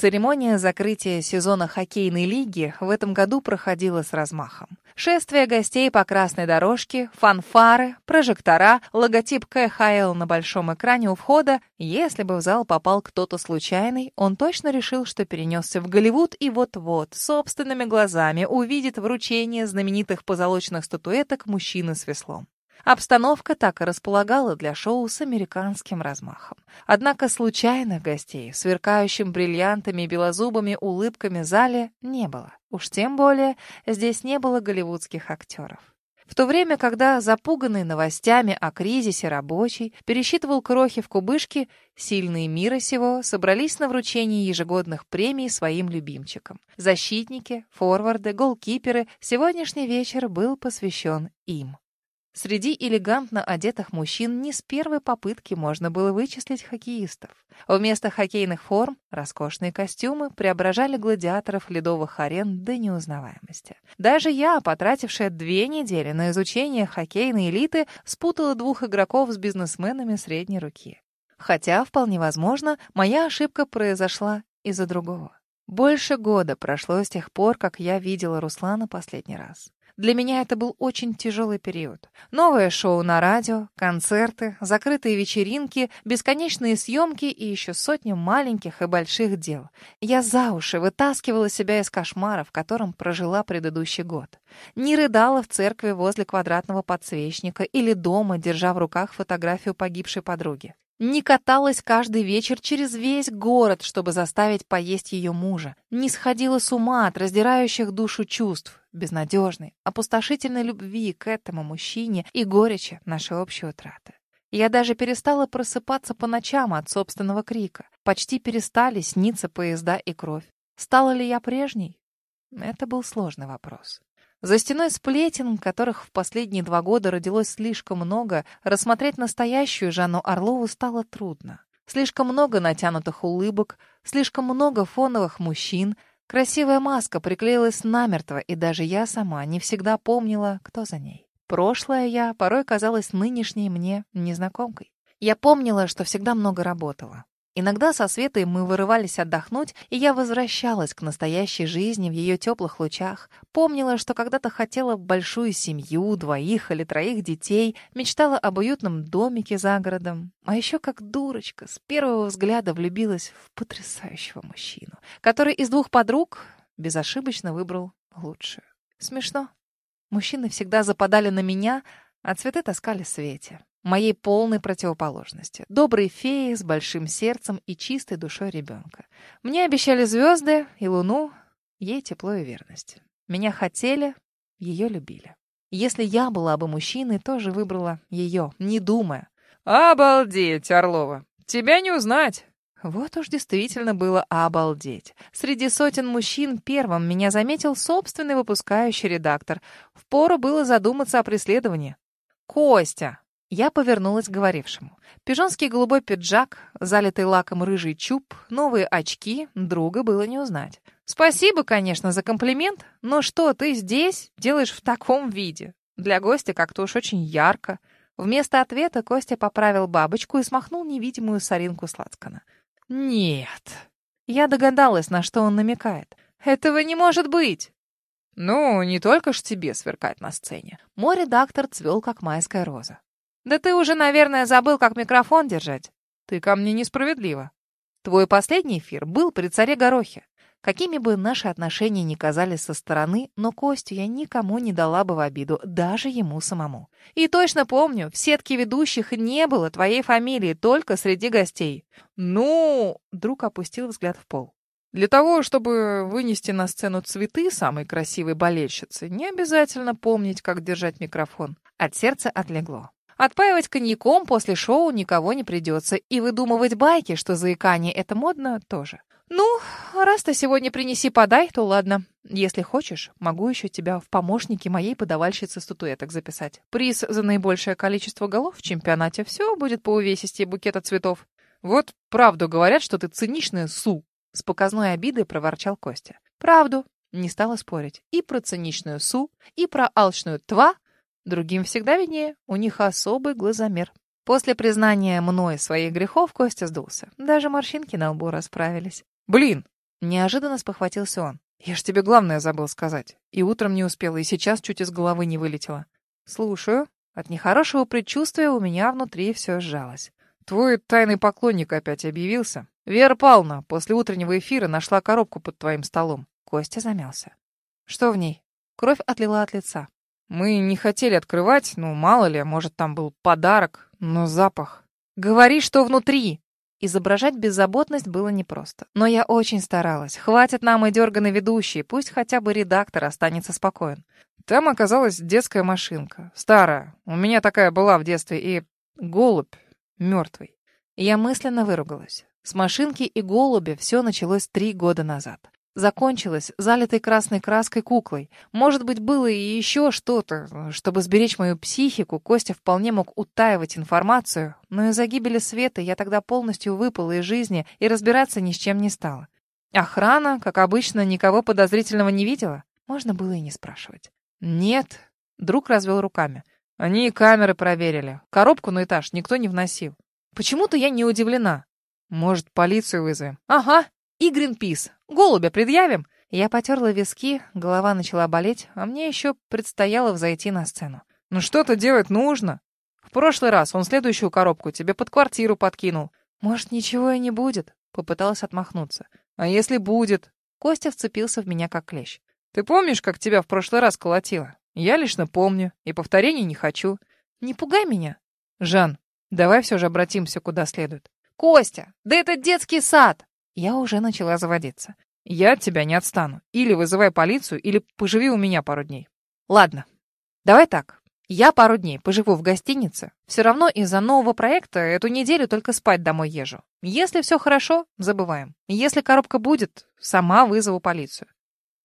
Церемония закрытия сезона хоккейной лиги в этом году проходила с размахом. Шествие гостей по красной дорожке, фанфары, прожектора, логотип КХЛ на большом экране у входа. Если бы в зал попал кто-то случайный, он точно решил, что перенесся в Голливуд и вот-вот, собственными глазами, увидит вручение знаменитых позолоченных статуэток мужчины с веслом. Обстановка так и располагала для шоу с американским размахом. Однако случайных гостей, сверкающим бриллиантами и белозубыми улыбками зале, не было. Уж тем более здесь не было голливудских актеров. В то время, когда запуганный новостями о кризисе рабочий пересчитывал крохи в кубышке, сильные мира сего собрались на вручении ежегодных премий своим любимчикам. Защитники, форварды, голкиперы, сегодняшний вечер был посвящен им. Среди элегантно одетых мужчин не с первой попытки можно было вычислить хоккеистов. Вместо хоккейных форм роскошные костюмы преображали гладиаторов ледовых арен до неузнаваемости. Даже я, потратившая две недели на изучение хоккейной элиты, спутала двух игроков с бизнесменами средней руки. Хотя, вполне возможно, моя ошибка произошла из-за другого. Больше года прошло с тех пор, как я видела Руслана последний раз. Для меня это был очень тяжелый период. Новое шоу на радио, концерты, закрытые вечеринки, бесконечные съемки и еще сотни маленьких и больших дел. Я за уши вытаскивала себя из кошмара, в котором прожила предыдущий год. Не рыдала в церкви возле квадратного подсвечника или дома, держа в руках фотографию погибшей подруги. Не каталась каждый вечер через весь город, чтобы заставить поесть ее мужа. Не сходила с ума от раздирающих душу чувств, безнадежной, опустошительной любви к этому мужчине и горечи нашей общей утраты. Я даже перестала просыпаться по ночам от собственного крика. Почти перестали сниться поезда и кровь. Стала ли я прежней? Это был сложный вопрос. За стеной сплетен, которых в последние два года родилось слишком много, рассмотреть настоящую Жанну Орлову стало трудно. Слишком много натянутых улыбок, слишком много фоновых мужчин. Красивая маска приклеилась намертво, и даже я сама не всегда помнила, кто за ней. Прошлое я порой казалась нынешней мне незнакомкой. Я помнила, что всегда много работала. Иногда со Светой мы вырывались отдохнуть, и я возвращалась к настоящей жизни в ее теплых лучах. Помнила, что когда-то хотела большую семью, двоих или троих детей, мечтала об уютном домике за городом. А еще как дурочка с первого взгляда влюбилась в потрясающего мужчину, который из двух подруг безошибочно выбрал лучшую. Смешно. Мужчины всегда западали на меня, а цветы таскали Свете моей полной противоположности. Доброй феи с большим сердцем и чистой душой ребенка. Мне обещали звезды и луну, ей тепло и верность. Меня хотели, ее любили. Если я была бы мужчиной, тоже выбрала ее, не думая. «Обалдеть, Орлова! Тебя не узнать!» Вот уж действительно было обалдеть. Среди сотен мужчин первым меня заметил собственный выпускающий редактор. Впору было задуматься о преследовании. «Костя, я повернулась к говорившему. Пижонский голубой пиджак, залитый лаком рыжий чуб, новые очки, друга было не узнать. «Спасибо, конечно, за комплимент, но что ты здесь делаешь в таком виде? Для гостя как-то уж очень ярко». Вместо ответа Костя поправил бабочку и смахнул невидимую соринку сладкана. «Нет». Я догадалась, на что он намекает. «Этого не может быть!» «Ну, не только ж тебе сверкать на сцене». Мой редактор цвел, как майская роза. Да ты уже, наверное, забыл, как микрофон держать. Ты ко мне несправедлива. Твой последний эфир был при царе Горохе. Какими бы наши отношения ни казались со стороны, но Костю я никому не дала бы в обиду, даже ему самому. И точно помню, в сетке ведущих не было твоей фамилии, только среди гостей. Ну, друг опустил взгляд в пол. Для того, чтобы вынести на сцену цветы самой красивой болельщицы, не обязательно помнить, как держать микрофон. От сердца отлегло. Отпаивать коньяком после шоу никого не придется, и выдумывать байки, что заикание — это модно, тоже. «Ну, раз ты сегодня принеси подай, то ладно. Если хочешь, могу еще тебя в помощники моей подавальщицы статуэток записать. Приз за наибольшее количество голов в чемпионате. Все будет по увесистее букета цветов. Вот правду говорят, что ты циничная су!» С показной обидой проворчал Костя. «Правду!» Не стала спорить. И про циничную су, и про алчную тва Другим всегда виднее, у них особый глазомер. После признания мной своих грехов Костя сдулся. Даже морщинки на лбу расправились. «Блин, Неожиданно спохватился он. «Я ж тебе главное забыл сказать. И утром не успела, и сейчас чуть из головы не вылетело». «Слушаю». От нехорошего предчувствия у меня внутри все сжалось. «Твой тайный поклонник опять объявился. Вера Павловна после утреннего эфира нашла коробку под твоим столом». Костя замялся. «Что в ней?» Кровь отлила от лица. «Мы не хотели открывать, ну, мало ли, может, там был подарок, но запах...» «Говори, что внутри!» Изображать беззаботность было непросто. Но я очень старалась. Хватит нам и дерганой ведущей, пусть хотя бы редактор останется спокоен. Там оказалась детская машинка. Старая. У меня такая была в детстве. И голубь мертвый. Я мысленно выругалась. С машинки и голубя все началось три года назад закончилась залитой красной краской куклой. Может быть, было и еще что-то. Чтобы сберечь мою психику, Костя вполне мог утаивать информацию, но из-за гибели Света я тогда полностью выпала из жизни и разбираться ни с чем не стала. Охрана, как обычно, никого подозрительного не видела. Можно было и не спрашивать. «Нет», — друг развел руками. «Они и камеры проверили. Коробку на этаж никто не вносил. Почему-то я не удивлена. Может, полицию вызовем?» «Ага, и Гринпис. Голубя предъявим?» Я потерла виски, голова начала болеть, а мне еще предстояло взойти на сцену. «Ну что-то делать нужно. В прошлый раз он следующую коробку тебе под квартиру подкинул. Может, ничего и не будет?» Попыталась отмахнуться. «А если будет?» Костя вцепился в меня как клещ. «Ты помнишь, как тебя в прошлый раз колотило? Я лично помню, и повторений не хочу. Не пугай меня!» «Жан, давай все же обратимся куда следует». «Костя, да это детский сад!» Я уже начала заводиться. Я от тебя не отстану. Или вызывай полицию, или поживи у меня пару дней. Ладно, давай так. Я пару дней поживу в гостинице. Все равно из-за нового проекта эту неделю только спать домой езжу. Если все хорошо, забываем. Если коробка будет, сама вызову полицию.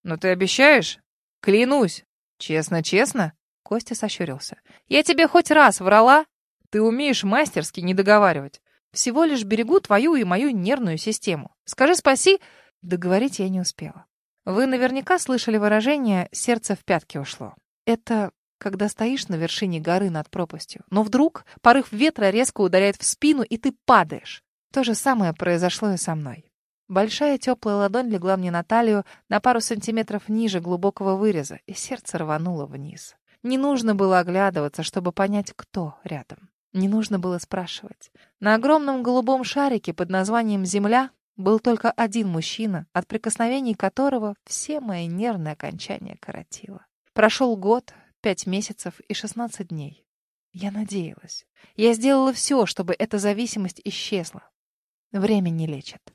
Но ты обещаешь? Клянусь. Честно-честно? Костя сощурился. Я тебе хоть раз врала? Ты умеешь мастерски не договаривать. Всего лишь берегу твою и мою нервную систему. Скажи спаси...» Договорить я не успела. Вы наверняка слышали выражение «сердце в пятки ушло». Это когда стоишь на вершине горы над пропастью, но вдруг порыв ветра резко ударяет в спину, и ты падаешь. То же самое произошло и со мной. Большая теплая ладонь легла мне на талию на пару сантиметров ниже глубокого выреза, и сердце рвануло вниз. Не нужно было оглядываться, чтобы понять, кто рядом. Не нужно было спрашивать. На огромном голубом шарике под названием «Земля» был только один мужчина, от прикосновений которого все мои нервные окончания коротило. Прошел год, пять месяцев и шестнадцать дней. Я надеялась. Я сделала все, чтобы эта зависимость исчезла. Время не лечит.